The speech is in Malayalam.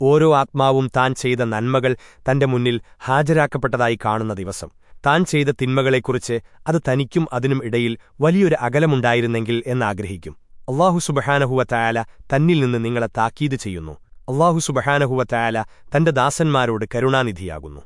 ഓരോ ആത്മാവും താൻ ചെയ്ത നന്മകൾ തന്റെ മുന്നിൽ ഹാജരാക്കപ്പെട്ടതായി കാണുന്ന ദിവസം. താൻ ചെയ്ത തിന്മകളെക്കുറിച്ച് അത് തനിക്കും അതിനും ഇടയിൽ വലിയൊരു അകലമുണ്ടായിരുന്നെങ്കിൽ എന്നാഗ്രഹിക്കും. അള്ളാഹു സുബഹാനഹുവ തയാല തന്നിൽ നിന്ന് നിങ്ങളെ താക്കീത് ചെയ്യുന്നു. അള്ളാഹു സുബഹാനഹുവ തയാല തന്റെ ദാസന്മാരോട് കരുണാനിധിയാകുന്നു.